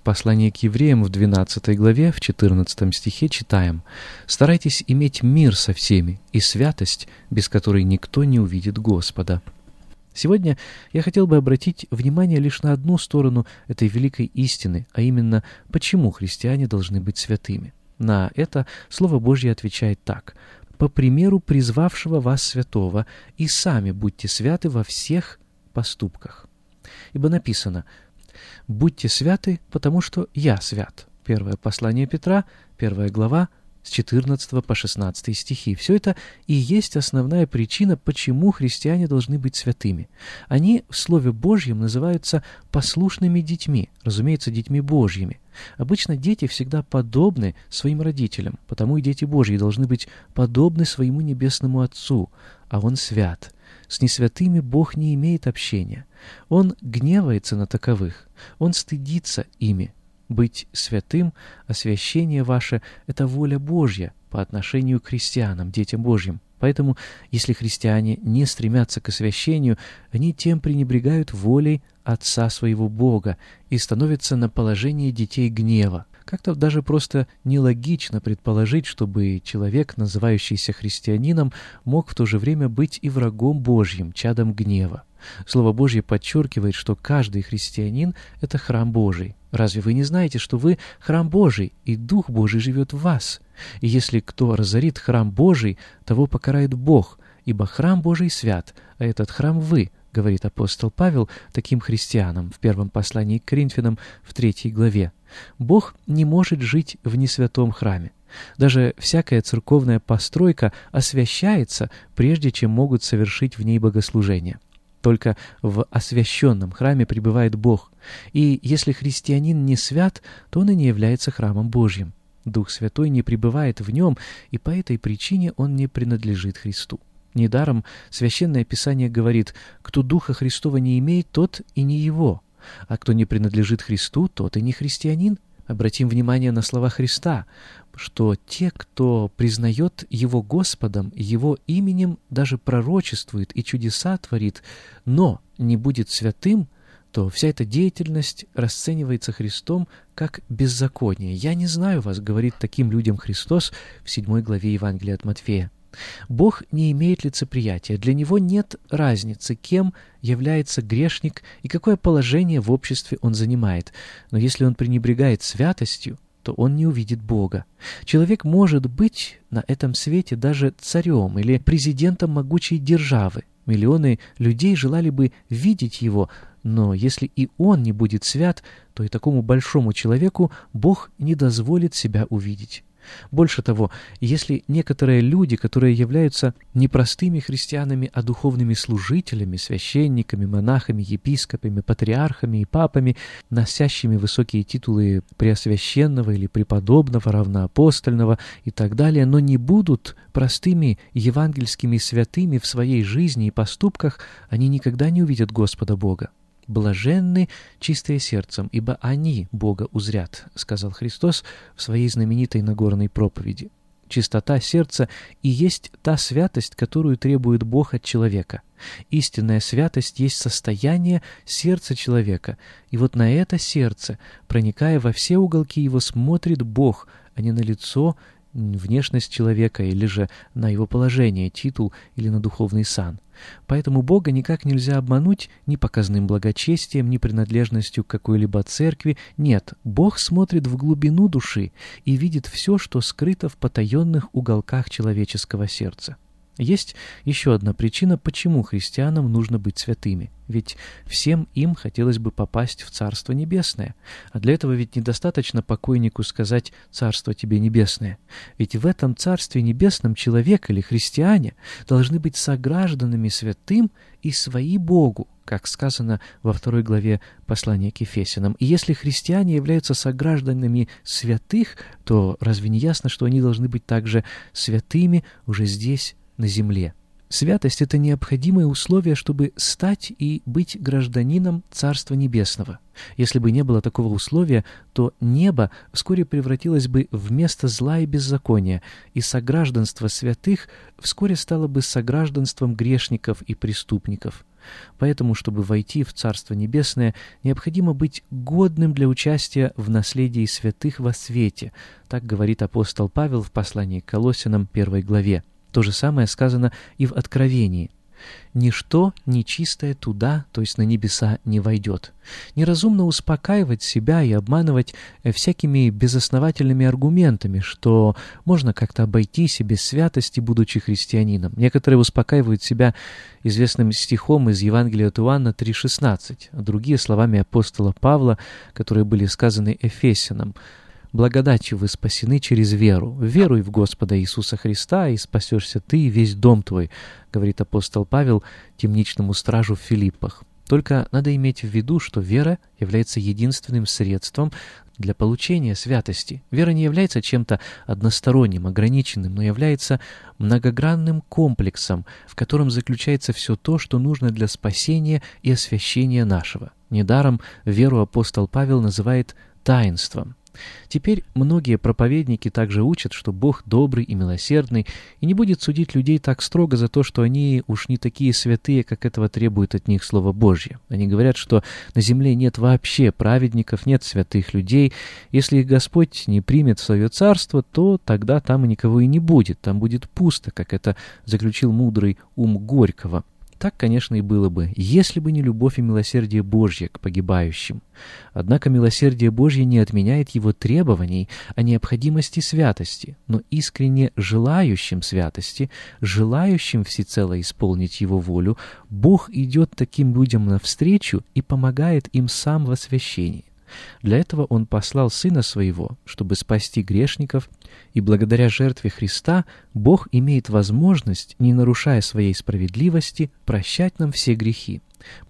Послании к евреям в 12 главе, в 14 стихе читаем «Старайтесь иметь мир со всеми и святость, без которой никто не увидит Господа». Сегодня я хотел бы обратить внимание лишь на одну сторону этой великой истины, а именно, почему христиане должны быть святыми. На это Слово Божье отвечает так «По примеру призвавшего вас святого, и сами будьте святы во всех поступках». Ибо написано «Будьте святы, потому что я свят». Первое послание Петра, первая глава, с 14 по 16 стихи. Все это и есть основная причина, почему христиане должны быть святыми. Они в Слове Божьем называются послушными детьми, разумеется, детьми Божьими. Обычно дети всегда подобны своим родителям, потому и дети Божьи должны быть подобны своему Небесному Отцу, а Он свят. С несвятыми Бог не имеет общения. Он гневается на таковых, Он стыдится ими. Быть святым, освящение ваше — это воля Божья по отношению к христианам, детям Божьим. Поэтому, если христиане не стремятся к освящению, они тем пренебрегают волей Отца своего Бога и становятся на положение детей гнева. Как-то даже просто нелогично предположить, чтобы человек, называющийся христианином, мог в то же время быть и врагом Божьим, чадом гнева. Слово Божье подчеркивает, что каждый христианин — это храм Божий. Разве вы не знаете, что вы — храм Божий, и Дух Божий живет в вас? И если кто разорит храм Божий, того покарает Бог, ибо храм Божий свят, а этот храм вы, говорит апостол Павел таким христианам в первом послании к Коринфянам в третьей главе. Бог не может жить в несвятом храме. Даже всякая церковная постройка освящается, прежде чем могут совершить в ней богослужение. Только в освященном храме пребывает Бог, и если христианин не свят, то он и не является храмом Божьим. Дух Святой не пребывает в нем, и по этой причине он не принадлежит Христу. Недаром Священное Писание говорит, кто Духа Христова не имеет, тот и не его а кто не принадлежит Христу, тот и не христианин. Обратим внимание на слова Христа, что те, кто признает Его Господом, Его именем даже пророчествует и чудеса творит, но не будет святым, то вся эта деятельность расценивается Христом как беззаконие. «Я не знаю вас», — говорит таким людям Христос в 7 главе Евангелия от Матфея. Бог не имеет лицеприятия, для Него нет разницы, кем является грешник и какое положение в обществе он занимает. Но если он пренебрегает святостью, то он не увидит Бога. Человек может быть на этом свете даже царем или президентом могучей державы. Миллионы людей желали бы видеть его, но если и он не будет свят, то и такому большому человеку Бог не дозволит себя увидеть. Больше того, если некоторые люди, которые являются не простыми христианами, а духовными служителями, священниками, монахами, епископами, патриархами и папами, носящими высокие титулы преосвященного или преподобного, равноапостольного и так далее, но не будут простыми евангельскими святыми в своей жизни и поступках, они никогда не увидят Господа Бога. «Блаженны чистые сердцем, ибо они Бога узрят», — сказал Христос в своей знаменитой Нагорной проповеди. Чистота сердца и есть та святость, которую требует Бог от человека. Истинная святость есть состояние сердца человека, и вот на это сердце, проникая во все уголки его, смотрит Бог, а не на лицо внешность человека или же на его положение, титул или на духовный сан. Поэтому Бога никак нельзя обмануть ни показным благочестием, ни принадлежностью к какой-либо церкви. Нет, Бог смотрит в глубину души и видит все, что скрыто в потаенных уголках человеческого сердца. Есть еще одна причина, почему христианам нужно быть святыми. Ведь всем им хотелось бы попасть в Царство Небесное. А для этого ведь недостаточно покойнику сказать «Царство тебе небесное». Ведь в этом Царстве Небесном человек или христиане должны быть согражданами святым и свои Богу, как сказано во второй главе послания к Ефесянам. И если христиане являются согражданами святых, то разве не ясно, что они должны быть также святыми уже здесь, на земле. Святость — это необходимое условие, чтобы стать и быть гражданином Царства Небесного. Если бы не было такого условия, то небо вскоре превратилось бы в место зла и беззакония, и согражданство святых вскоре стало бы согражданством грешников и преступников. Поэтому, чтобы войти в Царство Небесное, необходимо быть годным для участия в наследии святых во свете, так говорит апостол Павел в послании к Колоссянам первой главе. То же самое сказано и в Откровении. «Ничто нечистое туда, то есть на небеса, не войдет». Неразумно успокаивать себя и обманывать э, всякими безосновательными аргументами, что можно как-то обойтись и без святости, будучи христианином. Некоторые успокаивают себя известным стихом из Евангелия от Иоанна 3,16, а другие словами апостола Павла, которые были сказаны Эфесянам – Благодатью вы спасены через веру. Веруй в Господа Иисуса Христа, и спасешься ты и весь дом твой, говорит апостол Павел темничному стражу в Филиппах. Только надо иметь в виду, что вера является единственным средством для получения святости. Вера не является чем-то односторонним, ограниченным, но является многогранным комплексом, в котором заключается все то, что нужно для спасения и освящения нашего. Недаром веру апостол Павел называет таинством. Теперь многие проповедники также учат, что Бог добрый и милосердный и не будет судить людей так строго за то, что они уж не такие святые, как этого требует от них Слово Божье. Они говорят, что на земле нет вообще праведников, нет святых людей. Если их Господь не примет в свое царство, то тогда там и никого и не будет, там будет пусто, как это заключил мудрый ум Горького. Так, конечно, и было бы, если бы не любовь и милосердие Божье к погибающим. Однако милосердие Божье не отменяет его требований о необходимости святости, но искренне желающим святости, желающим всецело исполнить его волю, Бог идет таким людям навстречу и помогает им сам в освящении. Для этого Он послал Сына Своего, чтобы спасти грешников, и благодаря жертве Христа Бог имеет возможность, не нарушая своей справедливости, прощать нам все грехи.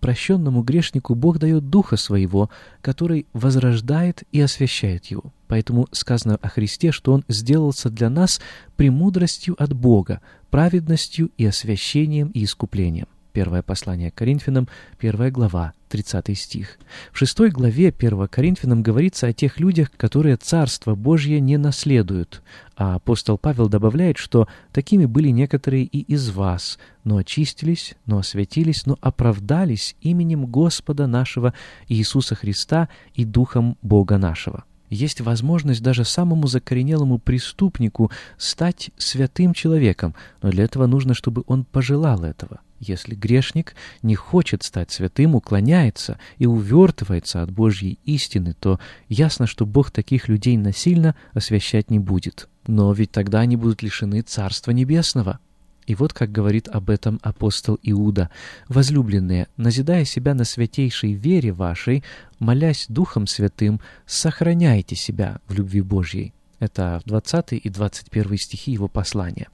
Прощенному грешнику Бог дает Духа Своего, который возрождает и освящает его. Поэтому сказано о Христе, что Он сделался для нас премудростью от Бога, праведностью и освящением и искуплением. Первое послание Коринфянам, первая глава, 30 стих. В шестой главе 1 Коринфянам говорится о тех людях, которые Царство Божье не наследуют, а апостол Павел добавляет, что такими были некоторые и из вас, но очистились, но освятились, но оправдались именем Господа нашего Иисуса Христа и Духом Бога нашего. Есть возможность даже самому закоренелому преступнику стать святым человеком, но для этого нужно, чтобы он пожелал этого. Если грешник не хочет стать святым, уклоняется и увертывается от Божьей истины, то ясно, что Бог таких людей насильно освящать не будет. Но ведь тогда они будут лишены Царства Небесного. И вот как говорит об этом апостол Иуда. «Возлюбленные, назидая себя на святейшей вере вашей, молясь Духом Святым, сохраняйте себя в любви Божьей». Это 20 и 21 стихи его послания.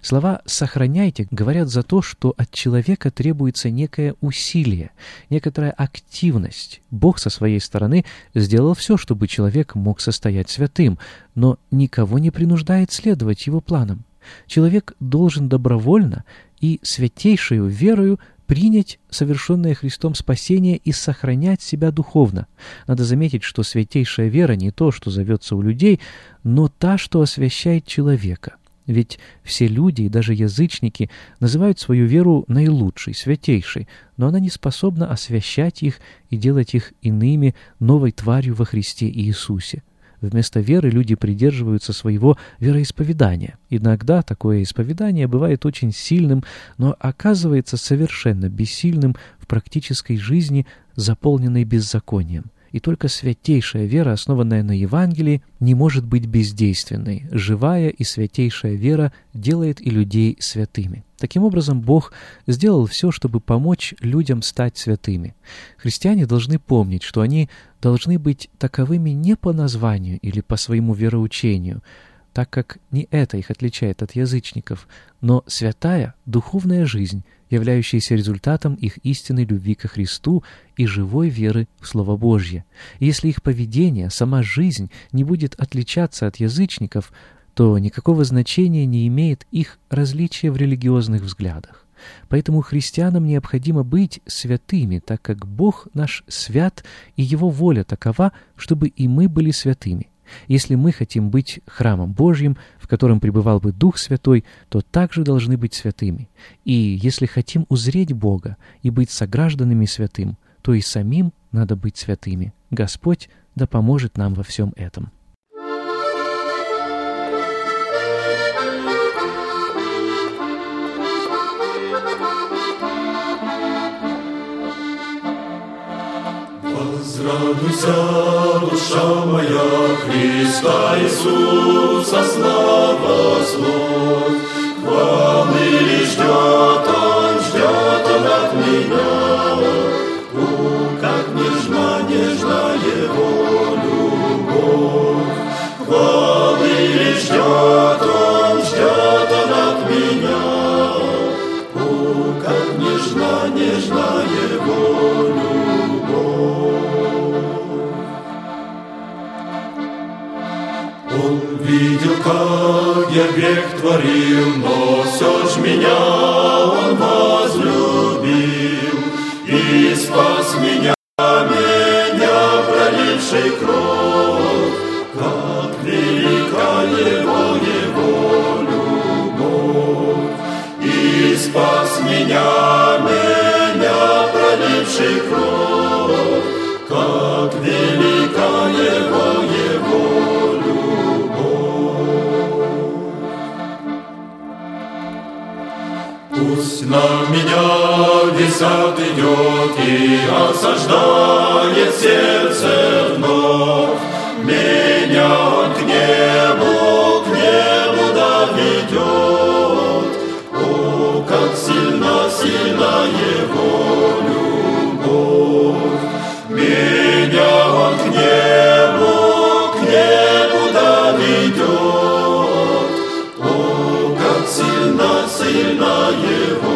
Слова «сохраняйте» говорят за то, что от человека требуется некое усилие, некоторая активность. Бог со своей стороны сделал все, чтобы человек мог состоять святым, но никого не принуждает следовать его планам. Человек должен добровольно и святейшую верою принять совершенное Христом спасение и сохранять себя духовно. Надо заметить, что святейшая вера не то, что зовется у людей, но та, что освящает человека. Ведь все люди и даже язычники называют свою веру наилучшей, святейшей, но она не способна освящать их и делать их иными, новой тварью во Христе Иисусе. Вместо веры люди придерживаются своего вероисповедания. Иногда такое исповедание бывает очень сильным, но оказывается совершенно бессильным в практической жизни, заполненной беззаконием. И только святейшая вера, основанная на Евангелии, не может быть бездейственной. Живая и святейшая вера делает и людей святыми. Таким образом, Бог сделал все, чтобы помочь людям стать святыми. Христиане должны помнить, что они должны быть таковыми не по названию или по своему вероучению, так как не это их отличает от язычников, но святая духовная жизнь, являющаяся результатом их истинной любви ко Христу и живой веры в Слово Божье. И если их поведение, сама жизнь не будет отличаться от язычников, то никакого значения не имеет их различие в религиозных взглядах. Поэтому христианам необходимо быть святыми, так как Бог наш свят, и Его воля такова, чтобы и мы были святыми. Если мы хотим быть храмом Божьим, в котором пребывал бы Дух Святой, то также должны быть святыми. И если хотим узреть Бога и быть согражданами святым, то и самим надо быть святыми. Господь да поможет нам во всем этом. Возрадуйся, душа моя, Христа Иисуса, слава слов. Хвалы ждет Он, ждет Он от меня. Грех творил, но все ж меня Он возлюбил и спас меня меня висят идет и осаждает сердце вновь. Меня он к небу, к небу доведет. О, как сильно, сильно его любовь. Меня он к небу, к небу доведет. О, как сильно, сильно его